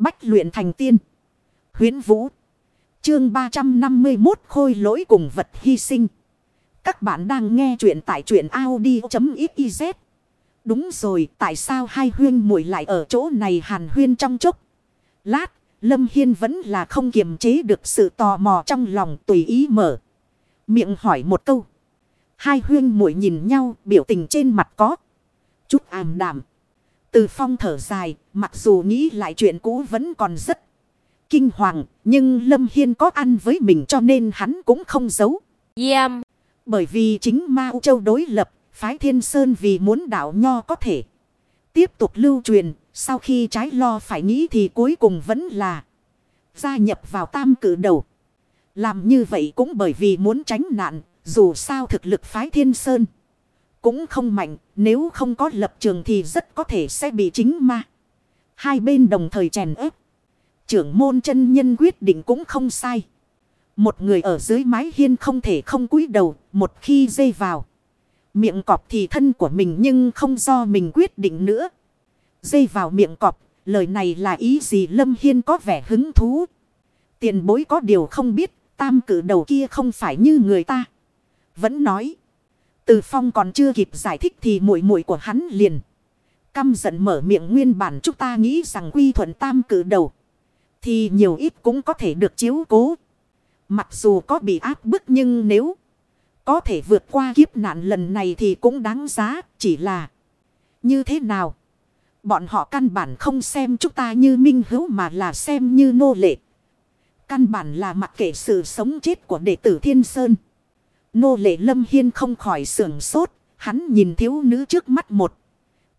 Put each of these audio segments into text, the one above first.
Bách luyện thành tiên. Huyến Vũ. Chương 351 khôi lỗi cùng vật hy sinh. Các bạn đang nghe truyện tại truyện Audi.xyz. Đúng rồi, tại sao hai huyên muội lại ở chỗ này hàn huyên trong chốc. Lát, Lâm Hiên vẫn là không kiềm chế được sự tò mò trong lòng tùy ý mở. Miệng hỏi một câu. Hai huyên muội nhìn nhau, biểu tình trên mặt có. Chút ảm đạm. Từ phong thở dài, mặc dù nghĩ lại chuyện cũ vẫn còn rất kinh hoàng. Nhưng Lâm Hiên có ăn với mình cho nên hắn cũng không giấu. Yam. Bởi vì chính Ma Châu đối lập, phái Thiên Sơn vì muốn đạo nho có thể tiếp tục lưu truyền. Sau khi trái lo phải nghĩ thì cuối cùng vẫn là gia nhập vào tam cử đầu. Làm như vậy cũng bởi vì muốn tránh nạn, dù sao thực lực phái Thiên Sơn cũng không mạnh, nếu không có lập trường thì rất có thể sẽ bị chính ma. Hai bên đồng thời chèn ép. Trưởng môn chân nhân quyết định cũng không sai. Một người ở dưới mái hiên không thể không cúi đầu, một khi dây vào. Miệng cọp thì thân của mình nhưng không do mình quyết định nữa. Dây vào miệng cọp, lời này là ý gì Lâm Hiên có vẻ hứng thú. Tiền bối có điều không biết, tam cử đầu kia không phải như người ta. Vẫn nói. Từ phong còn chưa kịp giải thích thì muội muội của hắn liền. Căm giận mở miệng nguyên bản chúng ta nghĩ rằng quy thuận tam cử đầu. Thì nhiều ít cũng có thể được chiếu cố. Mặc dù có bị áp bức nhưng nếu có thể vượt qua kiếp nạn lần này thì cũng đáng giá. Chỉ là như thế nào? Bọn họ căn bản không xem chúng ta như minh hữu mà là xem như nô lệ. Căn bản là mặc kệ sự sống chết của đệ tử Thiên Sơn. Nô lệ Lâm Hiên không khỏi sưởng sốt. Hắn nhìn thiếu nữ trước mắt một.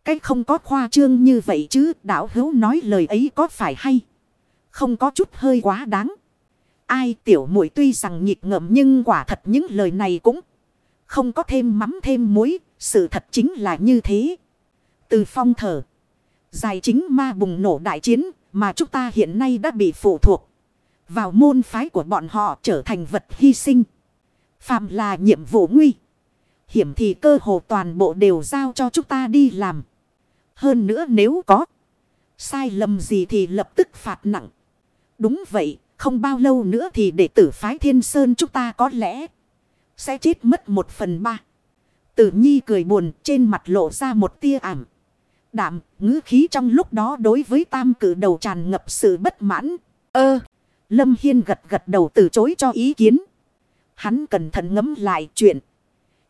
cái không có khoa trương như vậy chứ. Đạo hữu nói lời ấy có phải hay? Không có chút hơi quá đáng. Ai tiểu muội tuy rằng nhịp ngợm nhưng quả thật những lời này cũng không có thêm mắm thêm muối. Sự thật chính là như thế. Từ phong thở. Dài chính ma bùng nổ đại chiến mà chúng ta hiện nay đã bị phụ thuộc. Vào môn phái của bọn họ trở thành vật hy sinh. Phạm là nhiệm vụ nguy. Hiểm thì cơ hồ toàn bộ đều giao cho chúng ta đi làm. Hơn nữa nếu có sai lầm gì thì lập tức phạt nặng. Đúng vậy, không bao lâu nữa thì đệ tử phái thiên sơn chúng ta có lẽ sẽ chết mất một phần ba. Tử nhi cười buồn trên mặt lộ ra một tia ảm. Đạm, ngữ khí trong lúc đó đối với tam cử đầu tràn ngập sự bất mãn. Ơ, Lâm Hiên gật gật đầu từ chối cho ý kiến. Hắn cẩn thận ngẫm lại chuyện.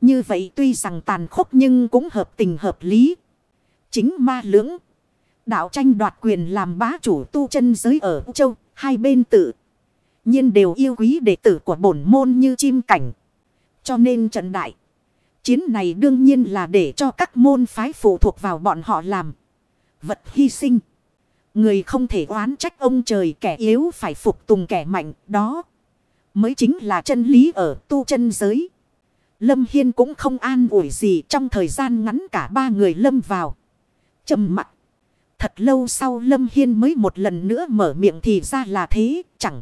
Như vậy tuy rằng tàn khốc nhưng cũng hợp tình hợp lý. Chính ma lưỡng. Đạo tranh đoạt quyền làm bá chủ tu chân giới ở châu. Hai bên tự. nhiên đều yêu quý đệ tử của bổn môn như chim cảnh. Cho nên trận đại. Chiến này đương nhiên là để cho các môn phái phụ thuộc vào bọn họ làm. Vật hy sinh. Người không thể oán trách ông trời kẻ yếu phải phục tùng kẻ mạnh, đó. Mới chính là chân lý ở tu chân giới. Lâm Hiên cũng không an ủi gì trong thời gian ngắn cả ba người lâm vào. trầm mặt. Thật lâu sau Lâm Hiên mới một lần nữa mở miệng thì ra là thế, chẳng.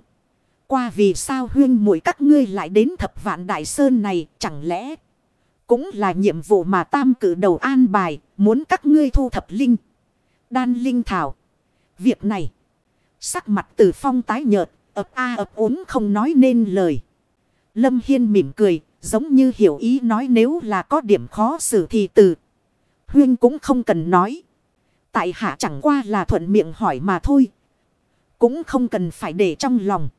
Qua vì sao huyên muội các ngươi lại đến thập vạn đại sơn này, chẳng lẽ... Cũng là nhiệm vụ mà tam cử đầu an bài, muốn các ngươi thu thập linh. Đan linh thảo. Việc này, sắc mặt từ phong tái nhợt, ập a ập ốm không nói nên lời. Lâm Hiên mỉm cười, giống như hiểu ý nói nếu là có điểm khó xử thì từ. Huyên cũng không cần nói. Tại hạ chẳng qua là thuận miệng hỏi mà thôi. Cũng không cần phải để trong lòng.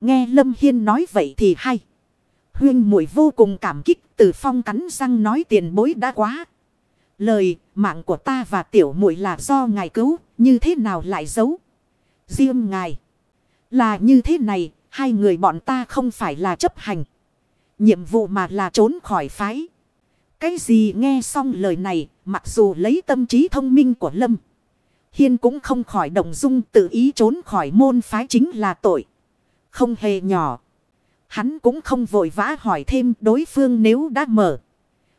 Nghe Lâm Hiên nói vậy thì hay. Huyên muội vô cùng cảm kích từ phong cắn răng nói tiền bối đã quá. Lời mạng của ta và tiểu muội là do ngài cứu. Như thế nào lại giấu. Riêng ngài. Là như thế này. Hai người bọn ta không phải là chấp hành. Nhiệm vụ mà là trốn khỏi phái. Cái gì nghe xong lời này. Mặc dù lấy tâm trí thông minh của Lâm. Hiên cũng không khỏi động dung tự ý trốn khỏi môn phái chính là tội. Không hề nhỏ. Hắn cũng không vội vã hỏi thêm đối phương nếu đã mở.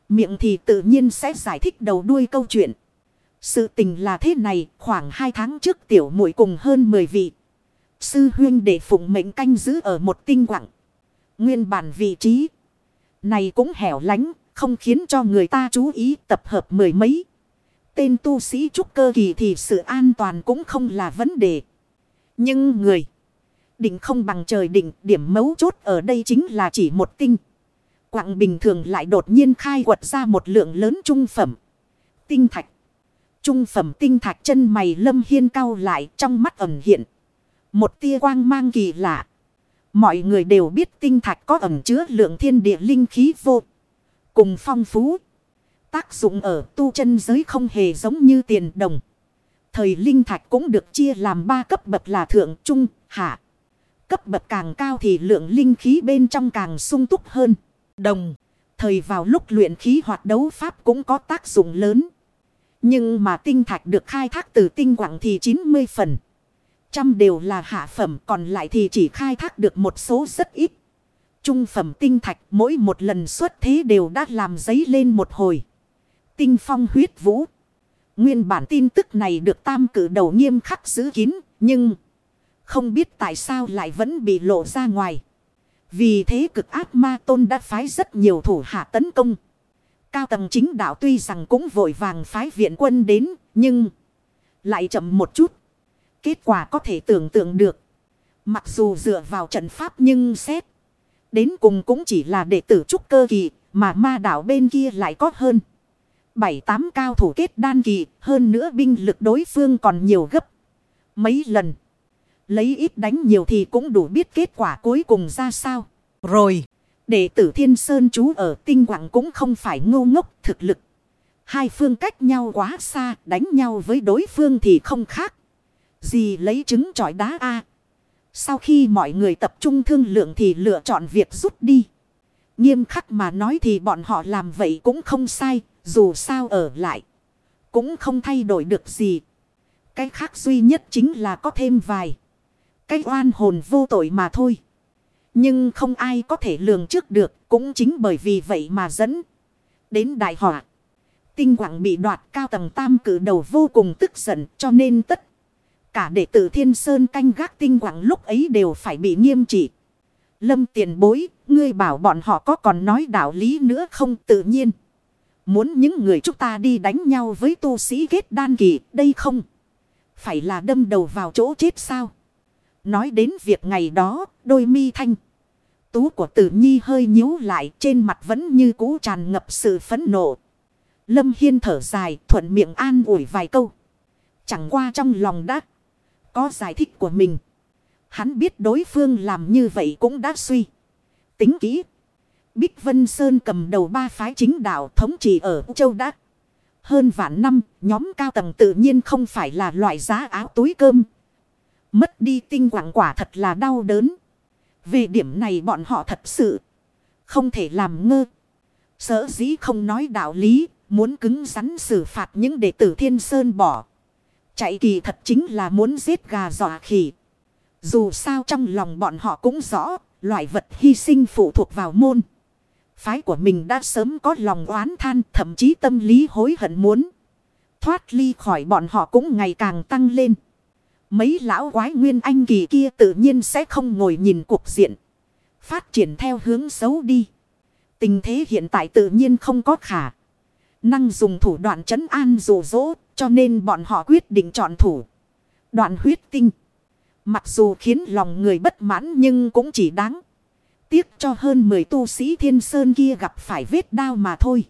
Miệng thì tự nhiên sẽ giải thích đầu đuôi câu chuyện. Sự tình là thế này, khoảng 2 tháng trước tiểu muội cùng hơn 10 vị. Sư huyên để phụng mệnh canh giữ ở một tinh quặng. Nguyên bản vị trí này cũng hẻo lánh, không khiến cho người ta chú ý tập hợp mười mấy. Tên tu sĩ trúc cơ kỳ thì sự an toàn cũng không là vấn đề. Nhưng người định không bằng trời định, điểm mấu chốt ở đây chính là chỉ một tinh. Quặng bình thường lại đột nhiên khai quật ra một lượng lớn trung phẩm. Tinh thạch. Trung phẩm tinh thạch chân mày lâm hiên cao lại trong mắt ẩn hiện. Một tia quang mang kỳ lạ. Mọi người đều biết tinh thạch có ẩn chứa lượng thiên địa linh khí vô. Cùng phong phú. Tác dụng ở tu chân giới không hề giống như tiền đồng. Thời linh thạch cũng được chia làm ba cấp bậc là thượng, trung, hạ. Cấp bậc càng cao thì lượng linh khí bên trong càng sung túc hơn. Đồng. Thời vào lúc luyện khí hoạt đấu pháp cũng có tác dụng lớn. Nhưng mà tinh thạch được khai thác từ tinh quảng thì 90 phần. Trăm đều là hạ phẩm còn lại thì chỉ khai thác được một số rất ít. Trung phẩm tinh thạch mỗi một lần xuất thế đều đã làm giấy lên một hồi. Tinh phong huyết vũ. Nguyên bản tin tức này được tam cử đầu nghiêm khắc giữ kín nhưng không biết tại sao lại vẫn bị lộ ra ngoài. Vì thế cực ác ma tôn đã phái rất nhiều thủ hạ tấn công. Cao tầng chính đạo tuy rằng cũng vội vàng phái viện quân đến, nhưng lại chậm một chút. Kết quả có thể tưởng tượng được. Mặc dù dựa vào trận pháp nhưng xét. Đến cùng cũng chỉ là đệ tử trúc cơ kỳ, mà ma đảo bên kia lại có hơn. Bảy tám cao thủ kết đan kỳ, hơn nữa binh lực đối phương còn nhiều gấp. Mấy lần. Lấy ít đánh nhiều thì cũng đủ biết kết quả cuối cùng ra sao. Rồi, đệ tử Thiên Sơn chú ở tinh quảng cũng không phải ngô ngốc thực lực. Hai phương cách nhau quá xa, đánh nhau với đối phương thì không khác. Gì lấy trứng trọi đá a Sau khi mọi người tập trung thương lượng thì lựa chọn việc rút đi. Nghiêm khắc mà nói thì bọn họ làm vậy cũng không sai, dù sao ở lại. Cũng không thay đổi được gì. Cái khác duy nhất chính là có thêm vài. Cái oan hồn vô tội mà thôi. Nhưng không ai có thể lường trước được. Cũng chính bởi vì vậy mà dẫn. Đến đại họa. Tinh quảng bị đoạt cao tầng tam cử đầu vô cùng tức giận. Cho nên tất. Cả đệ tử Thiên Sơn canh gác tinh quảng lúc ấy đều phải bị nghiêm trị. Lâm tiền bối. Ngươi bảo bọn họ có còn nói đạo lý nữa không tự nhiên. Muốn những người chúng ta đi đánh nhau với tu sĩ kết đan kỳ. Đây không. Phải là đâm đầu vào chỗ chết sao. Nói đến việc ngày đó, đôi mi thanh. Tú của tử nhi hơi nhíu lại trên mặt vẫn như cũ tràn ngập sự phẫn nộ. Lâm Hiên thở dài thuận miệng an ủi vài câu. Chẳng qua trong lòng đã có giải thích của mình. Hắn biết đối phương làm như vậy cũng đã suy. Tính kỹ. Bích Vân Sơn cầm đầu ba phái chính đạo thống trị ở Châu Đắc. Hơn vạn năm, nhóm cao tầng tự nhiên không phải là loại giá áo túi cơm, Mất đi tinh quảng quả thật là đau đớn. Về điểm này bọn họ thật sự không thể làm ngơ. Sở dĩ không nói đạo lý, muốn cứng rắn xử phạt những đệ tử thiên sơn bỏ. Chạy kỳ thật chính là muốn giết gà dọa khỉ. Dù sao trong lòng bọn họ cũng rõ, loại vật hy sinh phụ thuộc vào môn. Phái của mình đã sớm có lòng oán than, thậm chí tâm lý hối hận muốn. Thoát ly khỏi bọn họ cũng ngày càng tăng lên. Mấy lão quái nguyên anh kỳ kia tự nhiên sẽ không ngồi nhìn cuộc diện. Phát triển theo hướng xấu đi. Tình thế hiện tại tự nhiên không có khả. Năng dùng thủ đoạn trấn an dù dỗ cho nên bọn họ quyết định chọn thủ. Đoạn huyết tinh. Mặc dù khiến lòng người bất mãn nhưng cũng chỉ đáng. Tiếc cho hơn 10 tu sĩ thiên sơn kia gặp phải vết đau mà thôi.